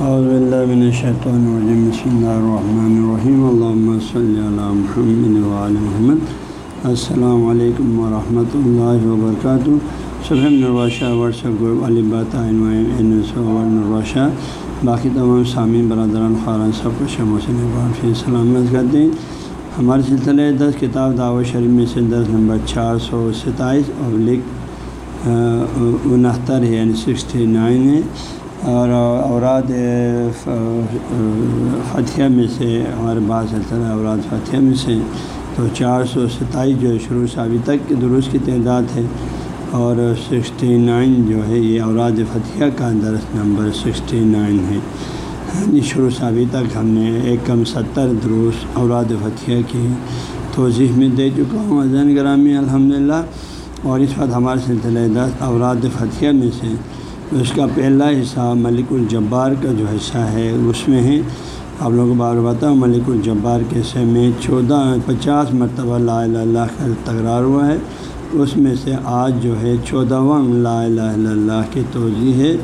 اللہ من الشیطان الرجیم، بسم اللہ الرحمن الرحیم اللہ صلی اللہ محمد محمد۔ السلام علیکم ورحمۃ اللہ وبرکاتہ صبح نرواشہ ورثہ علی نرواشہ باقی تمام سامعین، برادران خارن سب کو شموسن سلامت کرتے ہیں۔ ہمارے سلسلے دس کتاب دعوت شریف میں سے دس نمبر چار سو ستائیس اور لکھ انہتر ہے یعنی سکسٹی نائن ہے۔ اور اوراد فتح میں سے ہمارے بعض سلسلہ اوراد فتح میں سے تو چار سو ستائیس جو ہے شروع سے ابھی تک درست کی تعداد ہے اور سکسٹی نائن جو ہے یہ اوراد فتح کا درس نمبر سکسٹی نائن ہے۔ ہاں، شروع سے ابھی تک ہم نے ایک کم ستر درست اوراد فتح کی توضیح میں دے چکا ہوں۔ ازین گرامی الحمد للہ اور اس وقت ہمارے سلسلہ دس اوراد فتح میں سے اس کا پہلا حصہ ملک الجبار کا جو حصہ ہے، اس میں ہے آپ لوگوں کو بار بتاؤ ملک الجبار کے حصے میں چودہ، پچاس مرتبہ لا الہ اللہ کا تکرار ہوا ہے۔ اس میں سے آج جو ہے چودہواں لا الہ الا اللہ کی توضیع ہے۔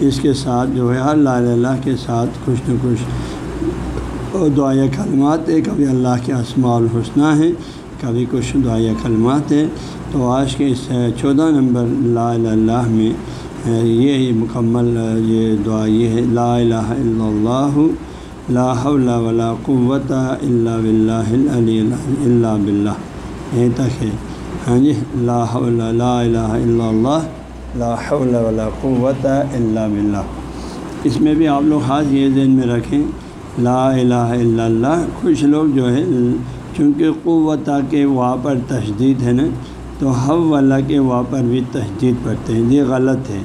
اس کے ساتھ جو ہے ہر لا الہ اللہ کے ساتھ کچھ نہ کچھ دعائیں کلمات ہے کبھی اللہ کے اسماع الحسنہ ہیں، کبھی کچھ دعائیں کلمات ہیں۔ تو آج کے اس چودہ نمبر لا الہ اللہ میں یہ مکمل یہ دعا یہ ہے، لا الہ الا اللہ، لا حول ولا قوت الا باللہ العلی اللہ بلّہ یہیں تک ہے۔ ہاں جی لا حول، لا الہ الا اللہ، لا حول ولا قوت الا باللہ۔ اس میں بھی آپ لوگ خاص یہ ذہن میں رکھیں، لا الہ الا اللہ۔ کچھ لوگ جو ہے، چونکہ قوت کے وہاں پر تشدید ہے نا، تو حو کے وہاں پر بھی تشدید پڑھتے ہیں۔ یہ غلط ہے۔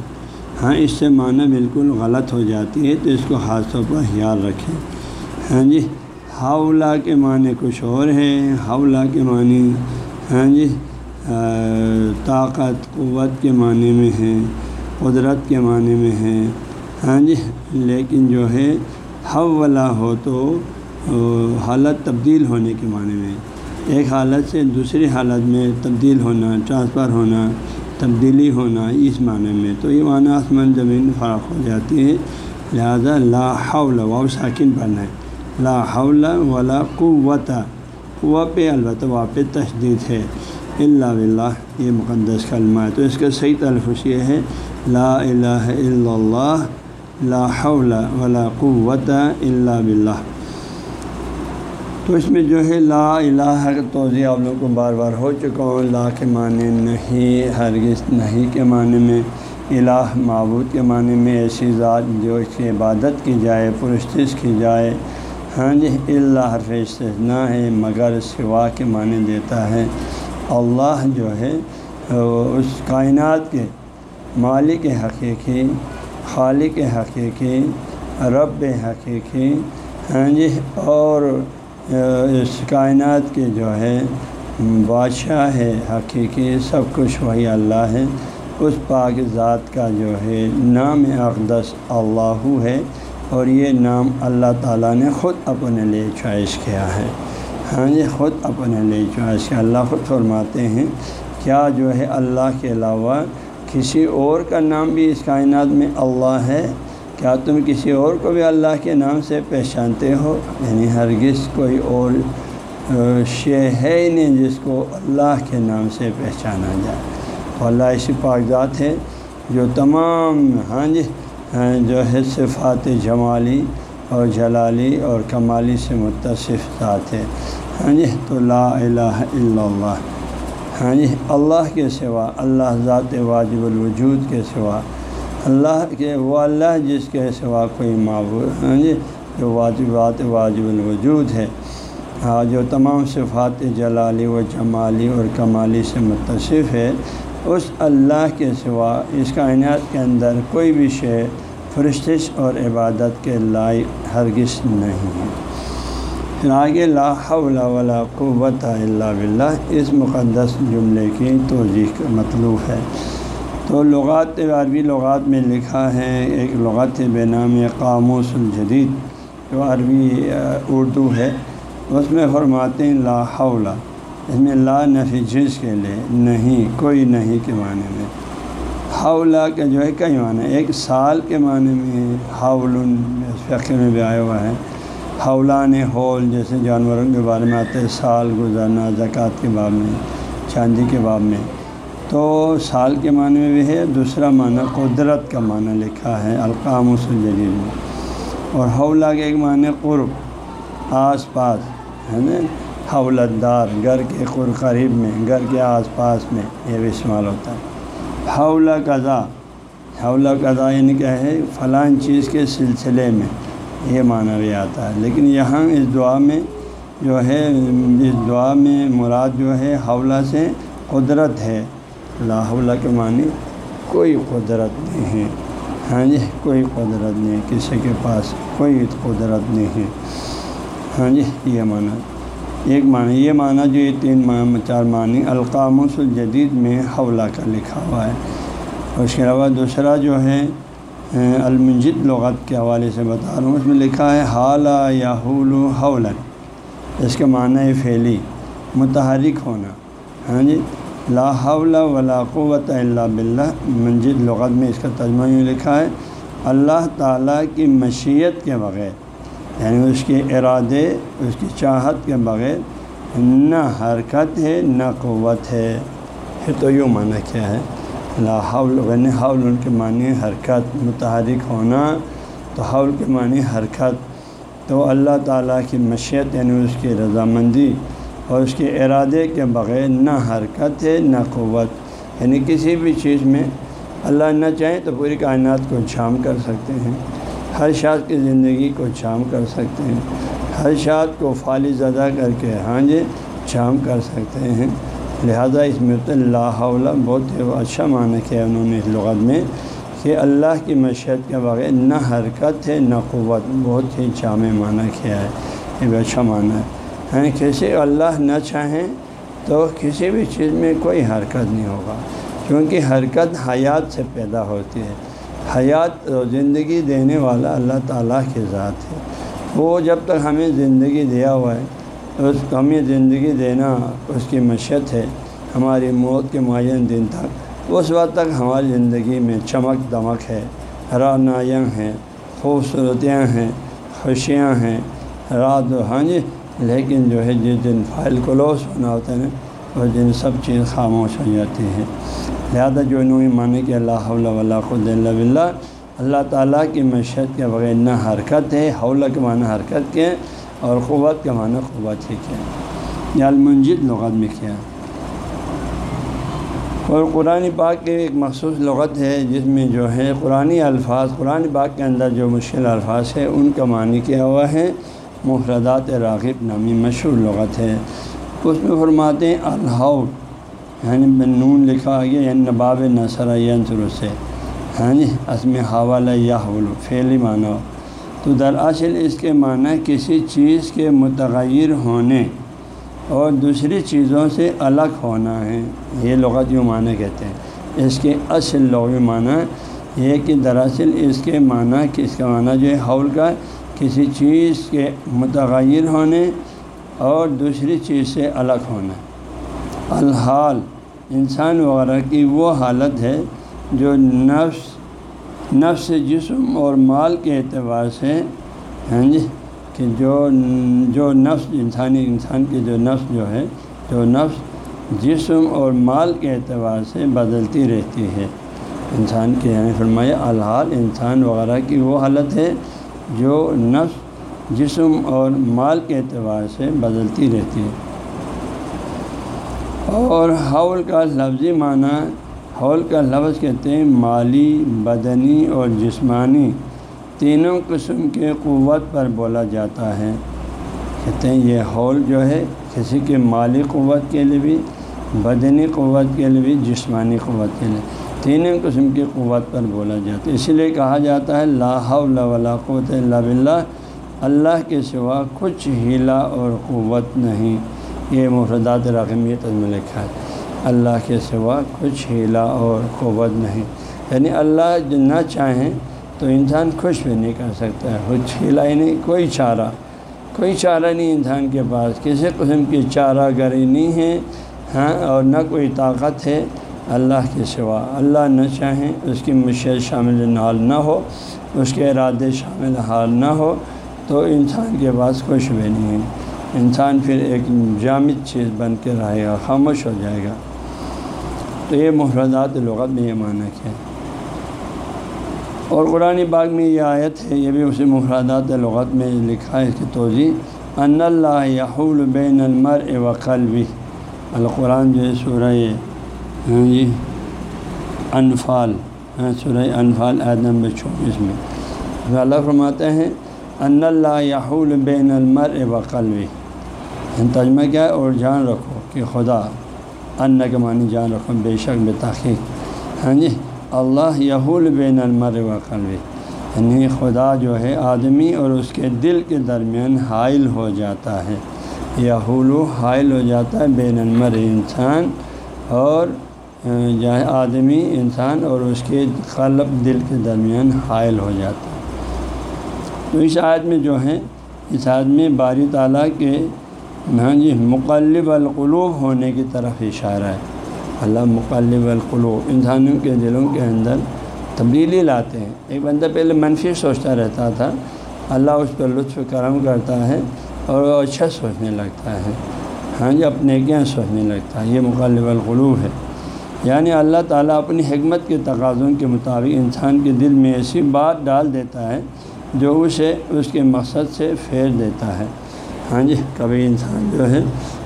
ہاں اس سے معنی بالکل غلط ہو جاتی ہے، تو اس کو خاص طور پر خیال رکھیں۔ ہاں جی حولا کے معنی کچھ اور ہے حولا کے معنی ہاں جی طاقت، قوت کے معنی میں ہے قدرت کے معنی میں ہے ہاں جی لیکن جو ہے حولا ہو تو حالت تبدیل ہونے کے معنی میں۔ ایک حالت سے دوسری حالت میں تبدیل ہونا، ٹرانسفر ہونا تبدیلی ہونا اس معنی میں۔ تو یہ معنی آسمان زمین فرق ہو جاتی ہے لہذا لا حول و ساکن پڑھنا ہے لا حول ولا قوت۔ قوت پہ البتہ وہاں پہ تشدید ہے۔ اللہ بلّہ یہ مقدس کلمہ ہے۔ تو اس کا صحیح تلفظ یہ ہے۔ لا الہ الا اللہ، لا حول ولا قوت الا باللہ۔ تو اس میں جو ہے لا الہ کا توضیع آپ لوگوں کو بار بار ہو چکا ہوں لا کے معنی نہیں، ہرگز نہیں کے معنی میں، الہ معبود کے معنی میں، ایسی ذات جو اس کی عبادت کی جائے، پرستش کی جائے۔ ہاں جی اللہ حرف نہ ہے، مگر سوا کے معنی دیتا ہے۔ اللہ جو ہے، اس کائنات کے مالک حقیقی، خالق حقیقی، رب حقیقی ہاں جی اور اس کائنات کے جو ہے، بادشاہ ہے، حقیقی سب کچھ وہی اللہ ہے۔ اس پاک ذات کا جو ہے، نام اقدس اللہ ہے۔ اور یہ نام اللہ تعالیٰ نے خود اپنے لیے چوائس کیا ہے۔ ہاں جی خود اپنے لیے چوائس کیا۔ اللہ خود فرماتے ہیں، کیا جو ہے اللہ کے علاوہ کسی اور کا نام بھی اس کائنات میں اللہ ہے؟ کیا تم کسی اور کو بھی اللہ کے نام سے پہچانتے ہو؟ یعنی ہرگز کوئی اور شے ہے ہی نہیں جس کو اللہ کے نام سے پہچانا جائے۔ اللہ ایسی کاغذات ہے جو تمام ہاں جی ہاں، جو ہے صفات جمالی اور جلالی اور کمالی سے متصف ذات ہے۔ ہاں جی تو لا الہ الا اللہ۔ ہاں جی اللہ کے سوا، اللہ ذات واجب الوجود کے سوا اللہ کے وہ اللہ جس کے سوا کوئی معبود جی جو واجبات واجب الوجود ہے۔ ہاں جو تمام صفات جلالی و جمالی اور کمالی سے متصف ہے، اس اللہ کے سوا اس کائنات کے اندر کوئی بھی شے، فرشتش اور عبادت کے لائق ہرگز نہیں ہے۔ پھر آگے لا حول ولا قوت اللہ باللہ، اس مقدس جملے کی توضیح مطلوب ہے۔ تو لغات عربی لغات میں لکھا ہے، ایک لغت بے نام قاموس الجدید، جو عربی اردو ہے۔ اس میں فرماتے ہیں لا حول، اس میں لا نفی جز کے لیے نہیں، کوئی نہیں کے معنی میں۔ حولہ کا جو ہے، کئی معنی ایک سال کے معنی میں حول فقر میں بھی آیا ہوا ہے۔ حولان ہول جیسے جانوروں کے بارے میں آتے ہیں سال گزرنا زکوٰۃ کے باب میں، چاندی کے باب میں۔ تو سال کے معنی میں بھی ہے، دوسرا معنی قدرت کا معنی لکھا ہے القام الجدید میں اور حولہ کے ایک معنی قرب، آس پاس، ہے نا؟ حولت دار، گھر کے قر، قریب میں، گھر کے آس پاس میں یہ بھی استعمال ہوتا ہے۔ حولہ قضا حولہ قضا یعنی کیا ہے؟ فلاں چیز کے سلسلے میں یہ معنی بھی آتا ہے۔ لیکن یہاں اس دعا میں جو ہے، اس دعا میں مراد جو ہے، حولہ سے قدرت ہے۔ لا حولہ کے معنی کوئی قدرت نہیں ہے۔ ہاں جی کوئی قدرت نہیں کسی کے پاس کوئی قدرت نہیں ہے۔ ہاں جی یہ معنی۔ ایک معنی، یہ معنی جو یہ تین معنی، چار معنی، القاموس الجدید میں حولہ کا لکھا ہوا ہے۔ اور اس کے علاوہ دوسرا جو ہے المنجد لغت کے حوالے سے بتا رہا ہوں۔ اس میں لکھا ہے حالہ یا حول حولن اس کے معنی پھیلی متحرک ہونا۔ ہاں جی لا حول ولا قوت اللہ باللہ منجد لغت میں اس کا ترجمہ یوں لکھا ہے، اللہ تعالیٰ کی مشیت کے بغیر یعنی اس کے ارادے، اس کی چاہت کے بغیر نہ حرکت ہے، نہ قوت ہے۔ پھر تو یوں معنی کیا ہے، لا حول غن حول ان کے معنی حرکت، متحرک ہونا۔ تو حول کے معنی حرکت، تو اللہ تعالیٰ کی مشیت یعنی اس کی رضامندی۔ اور اس کے ارادے کے بغیر نہ حرکت ہے نہ قوت یعنی کسی بھی چیز میں اللہ نہ چاہیں تو پوری کائنات کو شام کر سکتے ہیں۔ ہر شاد کی زندگی کو شام کر سکتے ہیں۔ ہر شاد کو فالص ادا کر کے ہاں جی شام کر سکتے ہیں۔ لہذا اس میں اللہ بہت اچھا معنی کیا انہوں نے اس لغت میں کہ اللہ کی مشیت کے بغیر نہ حرکت ہے نہ قوت، بہت ہی جامع معنی کیا ہے۔ یہ بھی اچھا معنی ہے۔ ہیں، کسی اللہ نہ چاہیں تو کسی بھی چیز میں کوئی حرکت نہیں ہوگا۔ کیونکہ حرکت حیات سے پیدا ہوتی ہے۔ حیات زندگی دینے والا اللہ تعالیٰ کی ذات ہے۔ وہ جب تک ہمیں زندگی دیا ہوا ہے، اس کو ہمیں زندگی دینا اس کی مشت ہے، ہماری موت کے معین دن تک۔ اس وقت تک ہماری زندگی میں چمک دمک ہے۔ رانائیں ہیں، خوبصورتیاں ہیں، خوشیاں ہیں۔ رات و ہاں جی لیکن جو ہے جس دن فائل کلوز ہونا ہوتا ہے اس دن سب چیز خاموش ہو جاتی ہے لہٰذا جو انہوں نے مانے کہ اللہ ولا خد اللہ بلّہ اللہ تعالیٰ کی مشہد کے بغیر نہ حرکت ہے، حول کے معنی حرکت کے، اور قوت کے معنی قوت ہی کیا یا المنجد لغت میں کیا۔ اور قرآن پاک کے ایک مخصوص لغت ہے، جس میں جو ہے قرآن الفاظ، قرآن پاک کے اندر جو مشکل الفاظ ہے ان کا معنی کیا ہوا ہے؟ محردات راغب نامی مشہور لغت ہے۔ اس میں فرماتے ہیں الحاؤ یعنی نون لکھا گیا یعنی نباب نثر ینصر سے ہاں جی اسم حوالہ یا حول، فعلی معنی۔ تو دراصل اس کے معنی کسی چیز کے متغیر ہونے اور دوسری چیزوں سے الگ ہونا ہے۔ یہ لغت یوں معنی کہتے ہیں۔ اس کے اصل لغوی معنی یہ کہ دراصل اس کے معنی کہ اس کا معنی جو ہے، حول کا کسی چیز کے متغیر ہونے اور دوسری چیز سے الگ ہونا۔ الحال، انسان وغیرہ کی وہ حالت ہے جو نفس نفس جسم اور مال کے اعتبار سے ہاں جی کہ جو جو نفس انسانی، انسان کی جو نفس جو ہے، جو نفس جسم اور مال کے اعتبار سے بدلتی رہتی ہے۔ انسان کے یعنی فرمایا، الحال، انسان وغیرہ کی وہ حالت ہے جو نفس، جسم اور مال کے اعتبار سے بدلتی رہتی ہے۔ اور حول کا لفظی معنی، حول کا لفظ کہتے ہیں مالی، بدنی اور جسمانی۔ تینوں قسم کے قوت پر بولا جاتا ہے۔ کہتے ہیں یہ حول جو ہے، کسی کے مالی قوت کے لیے بھی، بدنی قوت کے لیے بھی، جسمانی قوت کے لیے۔ تینوں قسم کی قوت پر بولا جاتا ہے۔ اسی لیے کہا جاتا ہے، لا حول ولا قوت اللہ بلّہ اللہ کے سوا کچھ ہیلا اور قوت نہیں۔ یہ مفردات رقمیت میں لکھا ہے۔ اللہ کے سوا کچھ ہیلا اور قوت نہیں۔ یعنی اللہ نہ چاہیں تو انسان خوش بھی نہیں کر سکتا ہے۔ کچھ ہیلا ہی نہیں، کوئی چارہ۔ کوئی چارہ نہیں انسان کے پاس۔ کسی قسم کی چارہ گری نہیں ہے ہاں اور نہ کوئی طاقت ہے۔ اللہ کے سوا۔ اللہ نہ چاہیں اس کی مشیت شامل حال نہ ہو، اس کے ارادے شامل حال نہ ہو، تو انسان کے پاس کچھ بھی نہیں ہے۔ انسان پھر ایک جامد چیز بن کے رہے گا، خاموش ہو جائے گا۔ تو یہ محرضات لغت میں یہ معنی کیا اور قرآن باغ میں یہ آیت ہے، یہ بھی اسی محرادات لغت میں لکھا ہے کہ توضیع ان اللہ یحول بین المر و قلبی القرآن جو ہے سورہ ہاں جی انفال ہاں سورہ انفال عید نمبر چوبیس میں۔ اللہ فرماتے ہیں، ان اللہ یحول بین المر و قلبی یعنی ترجمہ کیا ہے؟ اور جان رکھو کہ خدا ان کے معنی جان رکھو، بے شک، بے تحقیق۔ ہاں جی اللہ یحول بین المر و یعنی خدا جو ہے، آدمی اور اس کے دل کے درمیان حائل ہو جاتا ہے۔ یحول حائل ہو جاتا ہے بین المر انسان اور جہاں آدمی انسان اور اس کے قلب دل کے درمیان حائل ہو جاتا ہے۔ تو اس آیت میں جو ہے، اس آیت میں باری تعالیٰ کے ہاں جی مقلب القلوب ہونے کی طرف اشارہ ہے۔ اللہ مقلب القلوب، انسانوں کے دلوں کے اندر تبدیلی لاتے ہیں۔ ایک بندہ پہلے منفی سوچتا رہتا تھا، اللہ اس پر لطف کرم کرتا ہے اور وہ اچھا سوچنے لگتا ہے۔ ہاں جی اپنے کیا سوچنے لگتا ہے؟ یہ مقلب القلوب ہے۔ یعنی اللہ تعالیٰ اپنی حکمت کے تقاضوں کے مطابق انسان کے دل میں ایسی بات ڈال دیتا ہے جو اسے، اس کے مقصد سے پھیر دیتا ہے۔ ہاں جی کبھی انسان جو ہے،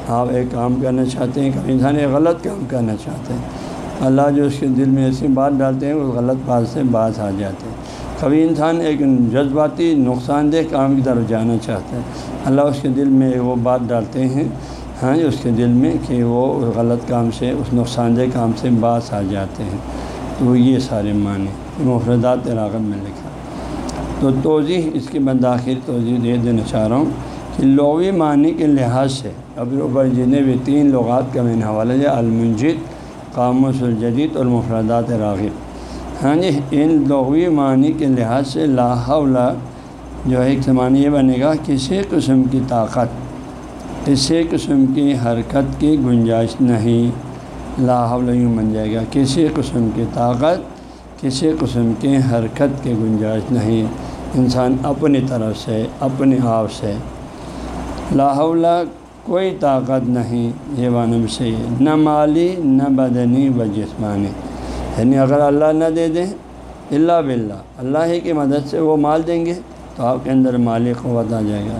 آپ ایک کام کرنا چاہتے ہیں، کبھی انسان ایک غلط کام کرنا چاہتے ہیں۔ اللہ جو اس کے دل میں ایسی بات ڈالتے ہیں، وہ غلط بات سے باز آ جاتے ہیں۔ کبھی انسان ایک جذباتی، نقصان دہ کام کی طرف جانا چاہتا ہے۔ اللہ اس کے دل میں وہ بات ڈالتے ہیں ہاں جی اس کے دل میں کہ وہ غلط کام سے، اس نقصان دہ کام سے باز آ جاتے ہیں۔ تو یہ سارے معنی مفردات راغت میں لکھا۔ تو توضیح اس کی بنداخر توضیح دے دینا چاہ رہا ہوں کہ لغوی معنی کے لحاظ سے ابھی اوپر جتنے بھی تین لغات کا میں نے حوالہ دیا، المنجد، قاموس الجدید اور مفردات راغب ہاں جی ان لغوی معنی کے لحاظ سے لاحول جو ہے، ایک معنی یہ بنے گا کسی قسم کی طاقت کسی قسم کی حرکت کی گنجائش نہیں۔ لاحول یوں بن جائے گا کسی قسم کی طاقت، کسی قسم کی حرکت کی گنجائش نہیں۔ انسان اپنی طرف سے، اپنے آپ سے۔ لاہولہ کوئی طاقت نہیں، یہ معنی سے نہ مالی، نہ بدنی و جسمانی۔ یعنی اگر اللہ نہ دے دیں اللہ بلّہ اللہ ہی کی مدد سے وہ مال دیں گے تو آپ کے اندر مالی قوت آ جائے گا۔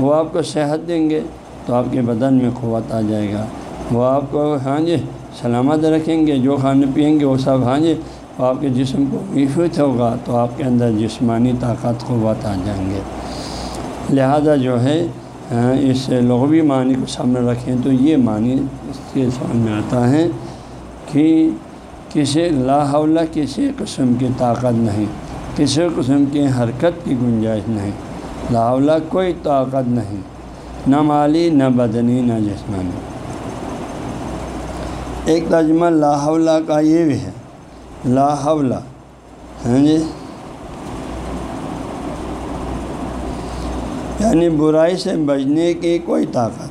وہ آپ کو صحت دیں گے۔ تو آپ کے بدن میں قوت آ جائے گا۔ وہ آپ کو ہاں جی سلامت رکھیں گے، جو کھانے پئیں گے وہ سب ہاں جی آپ کے جسم کو محفوظ ہوگا تو آپ کے اندر جسمانی طاقت، قوت آ جائیں گے۔ لہذا جو ہے ہاں، اس لغوی معنی کو سامنے رکھیں تو یہ معنی اس کے سامنے میں آتا ہے کہ کسی لاحولہ کسی قسم کی طاقت نہیں، کسی قسم کی حرکت کی گنجائش نہیں۔ لاحولہ کوئی طاقت نہیں۔ نہ مالی، نہ بدنی، نہ جسمانی۔ ایک ترجمہ لاحولہ کا یہ بھی ہے۔ لا حول ہاں جی؟ یعنی برائی سے بچنے کی کوئی طاقت۔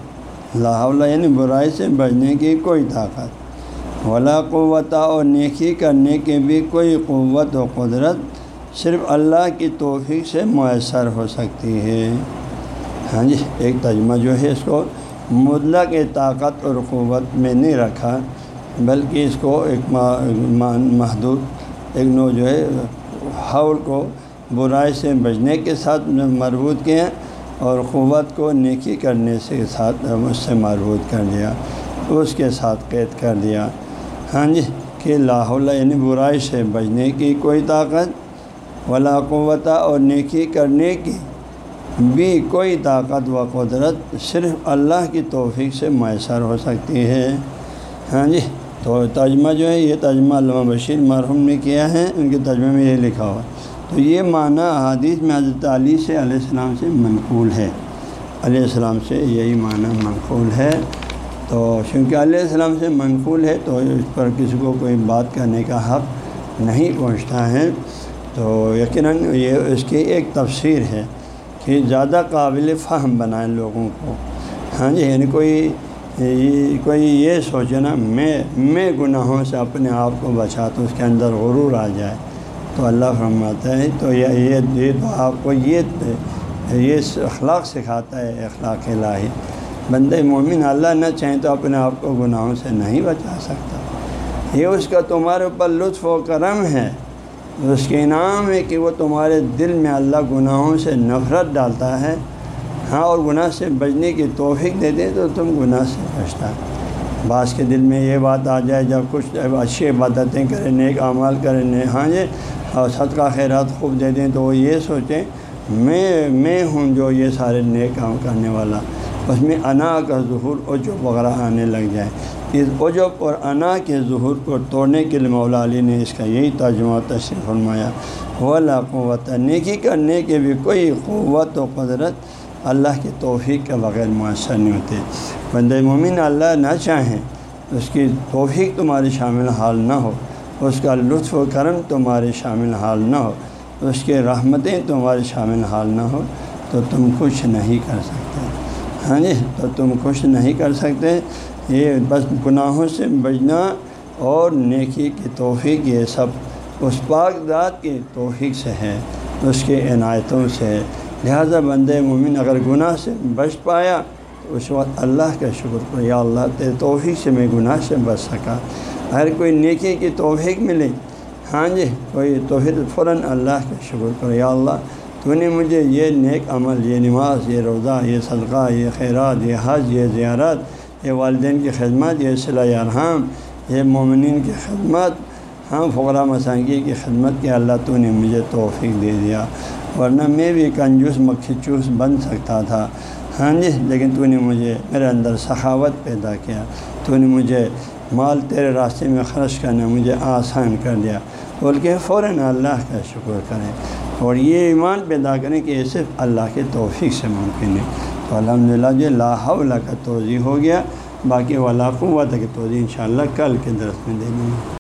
لا حول یعنی برائی سے بچنے کی کوئی طاقت۔ ولا قوت اور نیکی کرنے کی بھی کوئی قوت و قدرت صرف اللہ کی توفیق سے میسر ہو سکتی ہے۔ ہاں جی ایک تجمہ جو ہے اس کو مطلق طاقت اور قوت میں نہیں رکھا، بلکہ اس کو ایک محدود، ایک نو جو ہے حول کو برائی سے بجنے کے ساتھ مربوط کیا اور قوت کو نیکی کرنے سے ساتھ، اس سے مربوط کر دیا، اس کے ساتھ قید کر دیا۔ ہاں جی کہ لاہور یعنی برائی سے بجنے کی کوئی طاقت، ولا قوت اور نیکی کرنے کی بھی کوئی طاقت و قدرت صرف اللہ کی توفیق سے میسر ہو سکتی ہے۔ ہاں جی تو ترجمہ جو ہے، یہ ترجمہ علامہ بشیر مرحوم نے کیا ہے، ان کے ترجمے میں یہ لکھا ہوا۔ تو یہ معنی حدیث میں حضرت علی سے علیہ السلام سے منقول ہے۔ علیہ السلام سے یہی معنی منقول ہے۔ تو چونکہ علیہ السلام سے منقول ہے، تو اس پر کسی کو کوئی بات کرنے کا حق نہیں پہنچتا ہے۔ تو یقیناً یہ اس کی ایک تفسیر ہے۔ کہ زیادہ قابل فہم بنائیں لوگوں کو۔ ہاں جی یعنی کوئی کوئی یہ سوچے نا، میں میں گناہوں سے اپنے آپ کو بچا تو اس کے اندر غرور آ جائے، تو اللہ فرماتا ہے، تو یہ یہ تو آپ کو یہ یہ اخلاق سکھاتا ہے، اخلاق الہی۔ بندے مومن اللہ نہ چاہیں تو اپنے آپ کو گناہوں سے نہیں بچا سکتا۔ یہ اس کا تمہارے اوپر لطف و کرم ہے۔ اس کے انعام ہے کہ وہ تمہارے دل میں اللہ گناہوں سے نفرت ڈالتا ہے۔ ہاں اور گناہ سے بچنے کی توفیق دے دیں تو تم گناہ سے بچتا۔ بعض کے دل میں یہ بات آ جائے، جب کچھ اچھی عبادتیں کریں، نیک اعمال کریں ہاں جی اور صدقہ، خیرات خوب دے دیں تو وہ یہ سوچیں، میں میں ہوں جو یہ سارے نیک کام کرنے والا۔ اس میں انا کا ظہور عجب وغیرہ آنے لگ جائے۔ اس عجب اور انا کے ظہور کو توڑنے کے لیے مولا علی نے اس کا یہی ترجمہ تشریف فرمایا۔ ولا قوت نیکی کرنے کے بھی کوئی قوت و قدرت اللہ کی توفیق کے بغیر معاشر نہیں ہوتے۔ بند مومن اللہ نہ چاہیں، اس کی توفیق تمہاری شامل حال نہ ہو۔ اس کا لطف و کرم تمہارے شامل حال نہ ہو۔ اس کے رحمتیں تمہارے شامل حال نہ ہو، تو تم کچھ نہیں کر سکتے۔ ہاں جی تو تم کچھ نہیں کر سکتے۔ یہ بس گناہوں سے بجنا اور نیکی کی توفیق، یہ سب اس پاک ذات کی توفیق سے ہے، اس کے عنایتوں سے۔ لہٰذا بند مومن اگر گناہ سے بچ پایا تو اس وقت اللہ کا شکر کرو، یا اللہ تیرے توفیق سے میں گناہ سے بچ سکا۔ اگر کوئی نیکی کی توفیق ملے ہاں جی کوئی تو پھر فوراً اللہ کا شکر کرو، یا اللہ تو نے مجھے یہ نیک عمل، یہ نماز، یہ روزہ یہ صدقہ، یہ خیرات، یہ حج، یہ زیارت، یہ والدین کی خدمت، یہ صلاح ارحام، یہ مومنین کی خدمت ہاں فقرا مسانگی کی خدمت کے اللہ تو نے مجھے توفیق دے دیا، ورنہ میں بھی کنجوس مکھی چوس بن سکتا تھا۔ ہاں جی لیکن تو نے مجھے میرے اندر سخاوت پیدا کیا۔ تو نے مجھے مال تیرے راستے میں خرچ کرنا مجھے آسان کر دیا۔ بول کے فوراً اللہ کا شکر کریں۔ اور یہ ایمان پیدا کریں کہ یہ صرف اللہ کے توفیق سے ممکن ہے۔ تو الحمد للہ جو لاہ کا توضیع ہو گیا، باقی والا قوت کی توضیع ان شاء اللہ کل کے درس میں دے دیں گے۔